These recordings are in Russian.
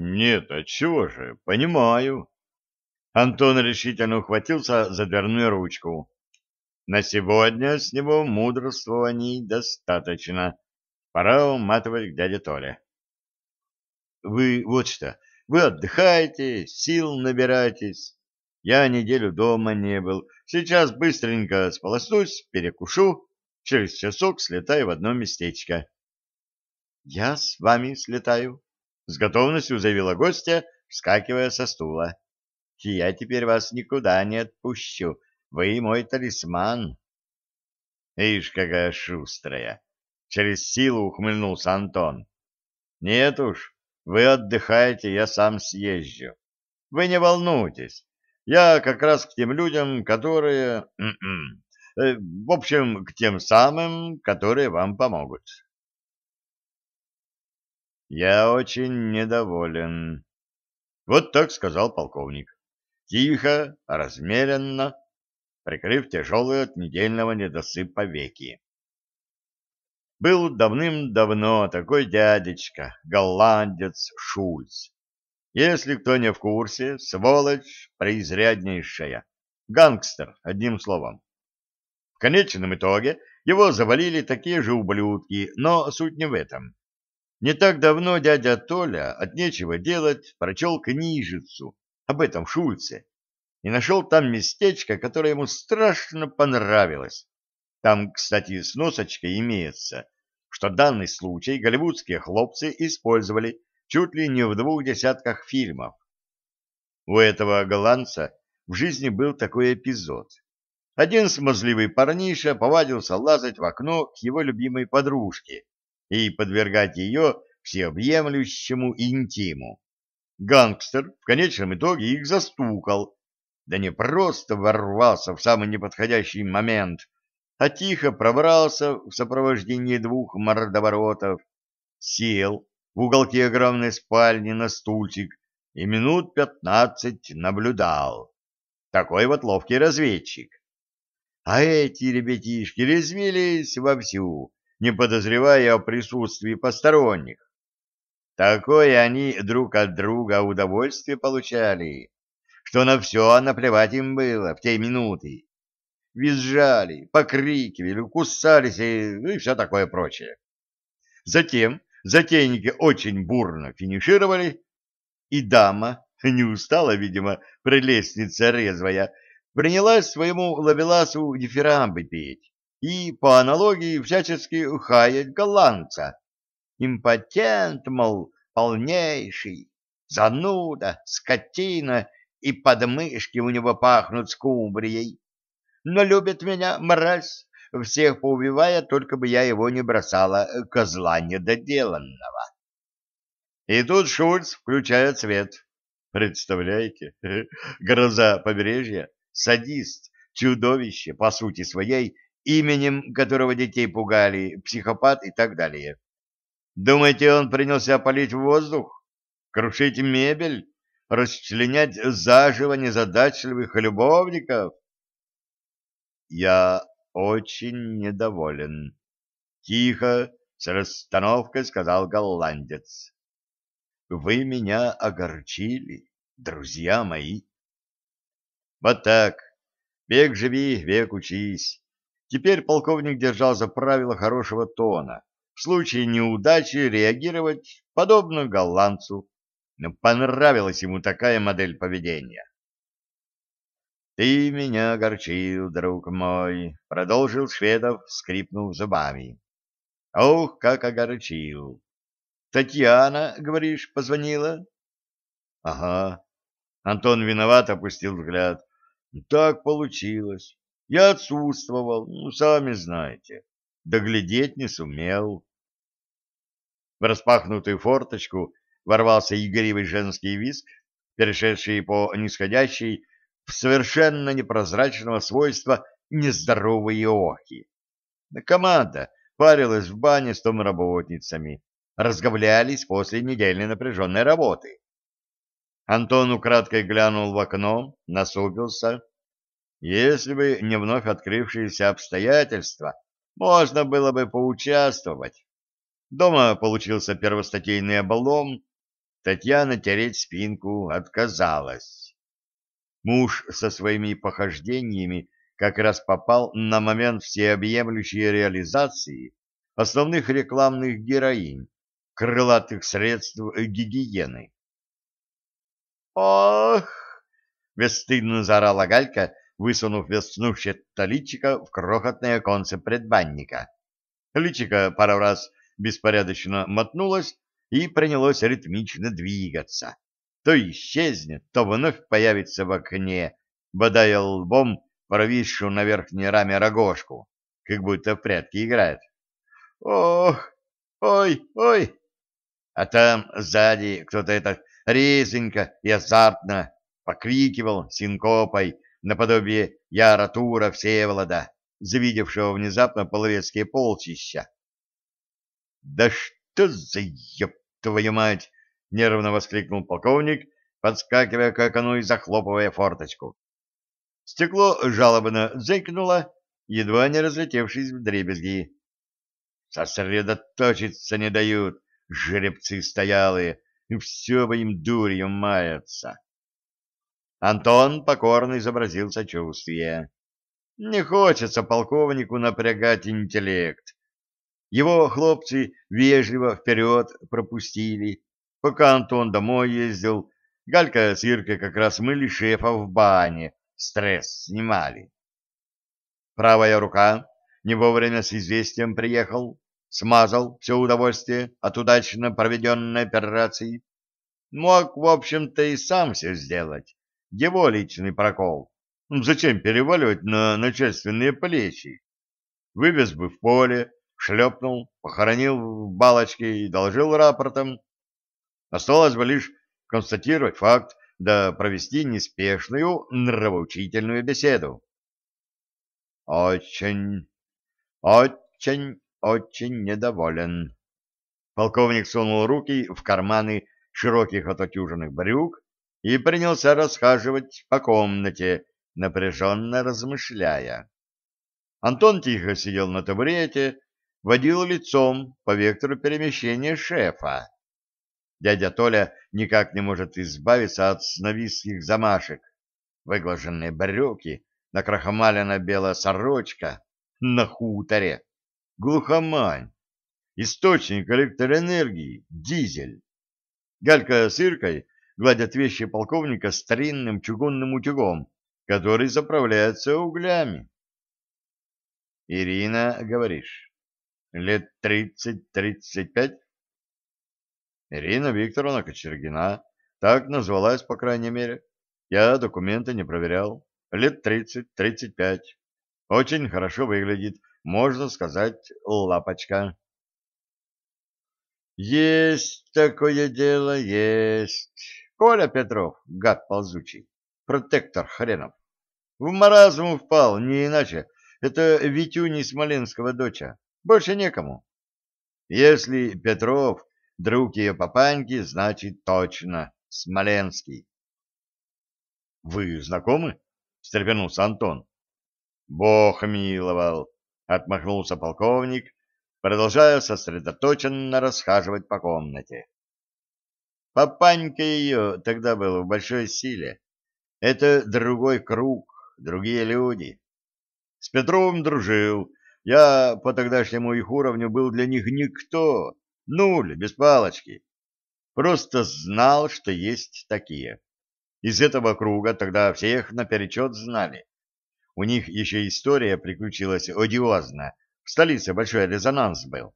Нет, отчего же, понимаю. Антон решительно ухватился за дверную ручку. На сегодня с него мудрствований достаточно. Пора уматывать к дяде Толе. Вы вот что, вы отдыхаете, сил набираетесь. Я неделю дома не был. Сейчас быстренько сполоснусь, перекушу, через часок слетаю в одно местечко. — Я с вами слетаю, — с готовностью заявила гостья, вскакивая со стула. — Я теперь вас никуда не отпущу. Вы мой талисман. — Ишь, какая шустрая! — через силу ухмыльнулся Антон. — Нет уж, вы отдыхаете, я сам съезжу. Вы не волнуйтесь. Я как раз к тем людям, которые... М-м, э, в общем, к тем самым, которые вам помогут. Я очень недоволен. Вот так сказал полковник. Тихо, размеренно, прикрыв тяжелые от недельного недосыпа веки. Был давным-давно такой дядечка, голландец Шульц. Если кто не в курсе, сволочь преизряднейшая. Гангстер, одним словом. В конечном итоге его завалили такие же ублюдки, но суть не в этом. Не так давно дядя Толя от нечего делать прочел книжицу об этом Шульце и нашел там местечко, которое ему страшно понравилось. Там, кстати, сносочка имеется, что данный случай голливудские хлопцы использовали чуть ли не в двух десятках фильмов. У этого голландца в жизни был такой эпизод. Один смазливый парниша повадился лазать в окно к его любимой подружке и подвергать ее всеобъемлющему интиму. Гангстер в конечном итоге их застукал, да не просто ворвался в самый неподходящий момент, а тихо пробрался в сопровождении двух мордоворотов, сел в уголке огромной спальни на стульчик и минут пятнадцать наблюдал. Такой вот ловкий разведчик. А эти ребятишки резвились вовсю, не подозревая о присутствии посторонних. Такое они друг от друга удовольствие получали, что на все наплевать им было в те минуты визжали, покрикивали, кусались и, ну, и все такое прочее. Затем затейники очень бурно финишировали, и дама, не устала, видимо, прелестница резвая, принялась своему лавеласу дифирамбы петь и, по аналогии, всячески хаять голландца. Импотент, мол, полнейший, зануда, скотина, и подмышки у него пахнут скумбрией но любит меня, мразь, всех поубивая, только бы я его не бросала, э, козла недоделанного. И тут Шульц включает свет. Представляете? Гроза побережья, садист, чудовище, по сути своей, именем которого детей пугали, психопат и так далее. Думаете, он принялся палить в воздух, крушить мебель, расчленять заживо незадачливых любовников? Я очень недоволен. Тихо, с расстановкой сказал голландец. Вы меня огорчили, друзья мои. Вот так. Век живи, век учись. Теперь полковник держал за правило хорошего тона. В случае неудачи реагировать подобно голландцу. Но понравилась ему такая модель поведения. Ты меня огорчил, друг мой, — продолжил Шведов, скрипнув зубами. Ох, как огорчил. Татьяна, говоришь, позвонила? Ага. Антон виноват опустил взгляд. Так получилось. Я отсутствовал, ну, сами знаете. Доглядеть не сумел. В распахнутую форточку ворвался игривый женский виск, перешедший по нисходящей в совершенно непрозрачного свойства нездоровые охи. Команда парилась в бане с домработницами, разговлялись после недельной напряженной работы. Антон украдкой глянул в окно, насупился. Если бы не вновь открывшиеся обстоятельства, можно было бы поучаствовать. Дома получился первостатейный облом, Татьяна тереть спинку отказалась. Муж со своими похождениями как раз попал на момент всеобъемлющей реализации основных рекламных героинь, крылатых средств гигиены. «Ох!» — бесстыдно заорала Галька, высунув веснущее личико в крохотное конце предбанника. Личико пару раз беспорядочно мотнулось и принялось ритмично двигаться. То исчезнет, то вновь появится в окне, бодая лбом провисшую на верхней раме рогожку, как будто в прятки играет. «Ох! Ой! Ой!» А там сзади кто-то это резенько и азартно покрикивал синкопой наподобие Яра Тура Всеволода, завидевшего внезапно половецкие полчища. «Да что за еб твою мать!» — нервно воскликнул полковник, подскакивая к окну и захлопывая форточку. Стекло жалобно зыкнуло, едва не разлетевшись в дребезги. Сосредоточиться не дают, жеребцы стоялые, и все бы им дурью маятся. Антон покорно изобразил сочувствие. Не хочется полковнику напрягать интеллект. Его хлопцы вежливо вперед пропустили. Пока Антон домой ездил, Галька с Иркой как раз мыли шефа в бане, стресс снимали. Правая рука не вовремя с известием приехал, смазал все удовольствие от удачно проведенной операции. Мог, в общем-то, и сам все сделать. Его личный прокол. Зачем переваливать на начальственные плечи? Вывез бы в поле, шлепнул, похоронил в балочке и доложил рапортом. Осталось бы лишь констатировать факт, да провести неспешную нравоучительную беседу. Очень, очень, очень недоволен. Полковник сунул руки в карманы широких отутюженных брюк и принялся расхаживать по комнате, напряженно размышляя. Антон тихо сидел на табурете, водил лицом по вектору перемещения шефа. Дядя Толя никак не может избавиться от сновидских замашек. Выглаженные брюки, накрахмалена белая сорочка на хуторе, глухомань, источник электроэнергии, дизель. Галька с Иркой гладят вещи полковника старинным чугунным утюгом, который заправляется углями. Ирина, говоришь, лет тридцать-тридцать пять? Ирина Викторовна Кочергина. Так назвалась, по крайней мере. Я документы не проверял. Лет тридцать-тридцать пять. Очень хорошо выглядит. Можно сказать, лапочка. Есть такое дело, есть. Коля Петров, гад ползучий, протектор хренов. В маразм впал, не иначе. Это Витюни Смоленского доча. Больше некому. Если Петров Друг ее папаньки, значит, точно, Смоленский. — Вы знакомы? — встрепенулся Антон. — Бог миловал, — отмахнулся полковник, продолжая сосредоточенно расхаживать по комнате. Папанька ее тогда был в большой силе. Это другой круг, другие люди. С Петровым дружил. Я по тогдашнему их уровню был для них никто. Нуль, без палочки. Просто знал, что есть такие. Из этого круга тогда всех наперечет знали. У них еще история приключилась одиозная. В столице большой резонанс был.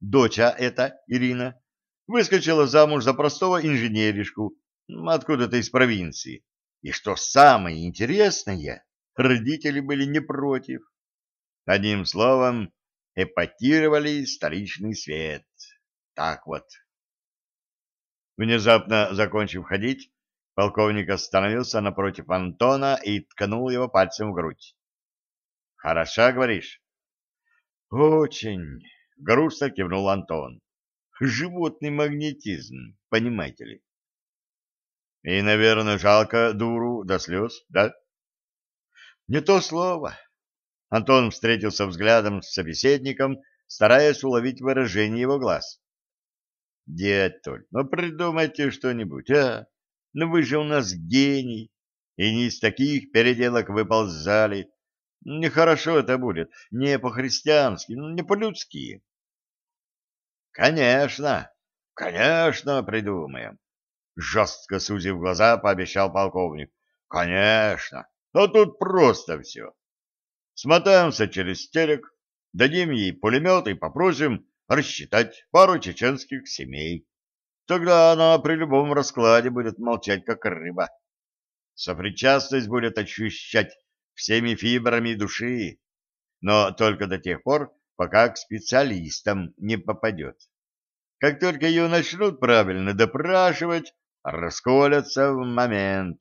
Доча эта, Ирина, выскочила замуж за простого инженеришку, откуда-то из провинции. И что самое интересное, родители были не против. Одним словом, эпатировали столичный свет. Так вот. Внезапно закончив ходить, полковник остановился напротив Антона и ткнул его пальцем в грудь. «Хороша, говоришь?» «Очень», — грустно кивнул Антон. «Животный магнетизм, понимаете ли?» «И, наверное, жалко дуру до слез, да?» «Не то слово». Антон встретился взглядом с собеседником, стараясь уловить выражение его глаз. Дед Толь, ну придумайте что-нибудь, а? Ну вы же у нас гений, и не из таких переделок выползали. Нехорошо это будет, не по-христиански, ну, не по-людски. Конечно, конечно, придумаем. Жестко сузив глаза, пообещал полковник. Конечно, но тут просто все. Смотаемся через телек, дадим ей пулемет и попросим рассчитать пару чеченских семей. Тогда она при любом раскладе будет молчать, как рыба. Сопричастность будет ощущать всеми фибрами души, но только до тех пор, пока к специалистам не попадет. Как только ее начнут правильно допрашивать, расколятся в момент,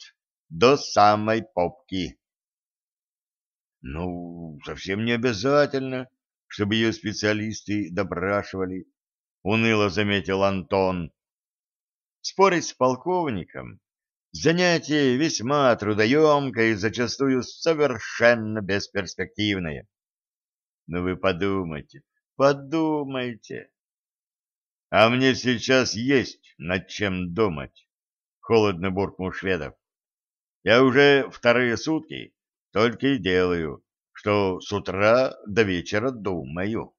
до самой попки. Ну, совсем не обязательно, чтобы ее специалисты допрашивали, уныло заметил Антон. Спорить с полковником занятие весьма трудоемкое и зачастую совершенно бесперспективное. Но вы подумайте, подумайте. А мне сейчас есть над чем думать, холодно буркнул Шведов. Я уже вторые сутки только и делаю, что с утра до вечера думаю.